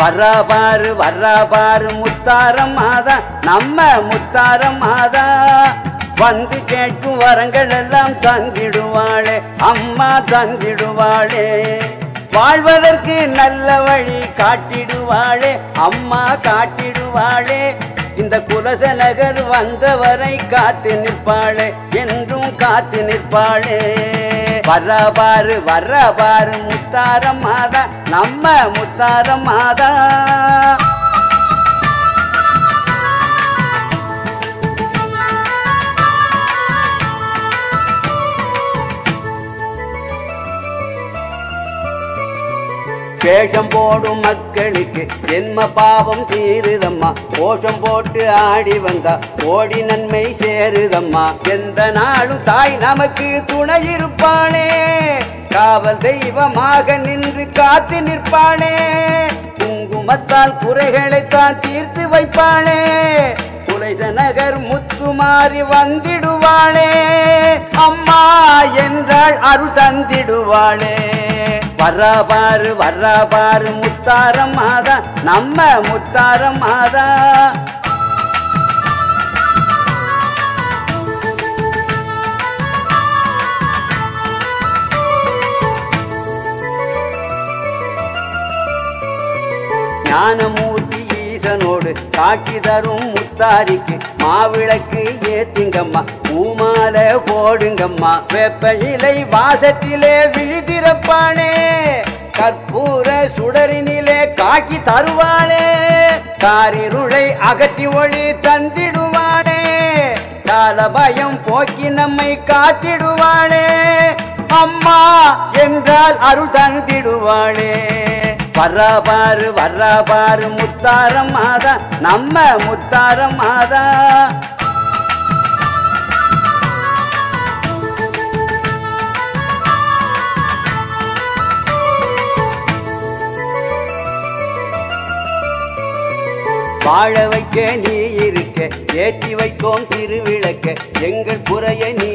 வர்றா பாரு முத்தாரம் மாதா நம்ம முத்தாரம் மாதா. வந்து கேட்கும் வரங்கள் எல்லாம் தந்திடுவாளே அம்மா தந்திடுவாளே. வாழ்வதற்கு நல்ல வழி காட்டிடுவாளே அம்மா காட்டிடுவாளே. இந்த குலச நகர் வந்தவரை காத்து நிற்பாளே என்றும் காத்து நிற்பாளே. வர்றா பாரு முத்தாரம் மாதா நம்ம முத்தாரம் மாதா வேஷம் போடும் மக்களுக்கு ஜென்ம பாவம் தீருதம்மா. கோஷம் போட்டு ஆடி வந்தா ஓடி நன்மை சேருதம்மா. எந்த நாளும் தாய் நமக்கு துணை இருப்பானே காவல் தெய்வமாக நின்று காத்து நிற்பானே குங்குமத்தால் குறைகளை தான் தீர்த்து வைப்பானே குலைச நகர் முத்து குமாரி வந்திடுவாளே. அம்மா என்றாள் அருள் தந்திடுவாளே. வர்றாபாரு வர்றாபாரு முத்தாரம் மாதா நம்ம முத்தாரம் மாதா. ஞானமூர்த்தி ஈசனோடு காட்சி தரும் முத்தாரிக்கு மாவிளக்கு ஏத்துங்கம்மா பூமால போடுங்கம்மா. வெப்ப இலை வாசத்திலே விழிதிறப்பானே கற்பூர சுடரினிலே காட்சி தருவானே காரிருளை அகத்தி ஒளி தந்திடுவானே கால பயம் போக்கி நம்மை காத்திடுவானே. அம்மா என்றால் அருள் தந்திடுவானே. வர்றாபாரு பாரு பாரு முத்தாரம் மாதா நம்ம முத்தாரம் மாதா. வாழ வைக்க நீ இருக்க ஏற்றி வைக்கோம் திருவிளக்க எங்கள் குறைய நீ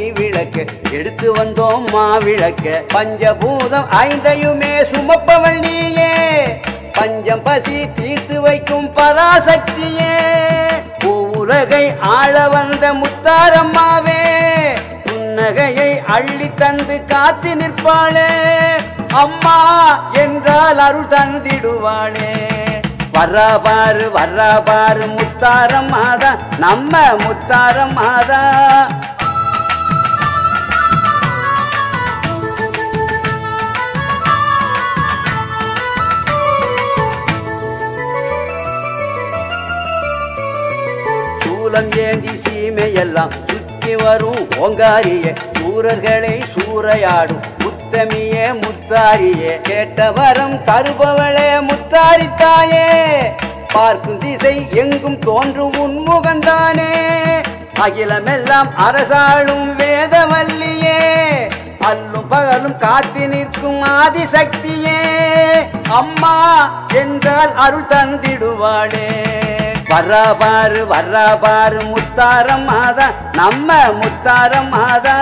விளக்க. எடுத்து வந்தோம் மாவிளக்க பஞ்சபூதம் ஐந்தையுமே சுமப்பவள் நீயே. பஞ்சம் பசி தீர்த்து வைக்கும் பராசக்தியே. உலகை ஆள வந்த முத்தாரம்மாவே. புன்னகையை அள்ளி தந்து காத்து நிற்பாளே. அம்மா என்றால் அருள் தந்திடுவாளே. வர்றா பாரு வர்றா பாரு முத்தாரம் மாதா நம்ம முத்தாரம் மாதா சூலம் ஏந்தி சீமையெல்லாம் சுற்றி வரும் ஓங்காரியே. சூரர்களை சூறையாடும் முத்தமியே முத்தாரியே. கேட்ட வரம் தருபவளே முத்தாரி தாயே பார்க்கும் திசை எங்கும் தோன்றும் உன்முகந்தானே. அகிலமெல்லாம் அரசாளும் வேதவல்லியே. அல்லும் பகலும் காத்து நிற்கும் ஆதிசக்தியே. அம்மா என்றால் அருள் தந்திடுவாளே. வர்றா பாரு வர்றா முத்தாரம் மாதா நம்ம முத்தாரம் மாதா.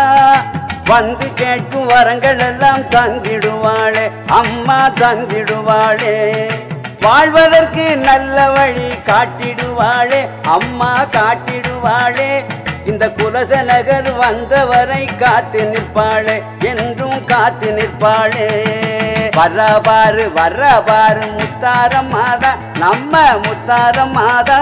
வந்து கேட்கும் வரங்கள் எல்லாம் தந்திடுவாளே அம்மா தந்திடுவாளே. வாழ்வதற்கு நல்ல வழி காட்டிடுவாளே அம்மா காட்டிடுவாளே. இந்த குலச நகர் வந்தவரை காத்து நிற்பாளே என்றும் காத்து நிற்பாளே. வர்றா பாரு வர்றா பாரு முத்தாரம் மாதா நம்ம முத்தாரம் மாதா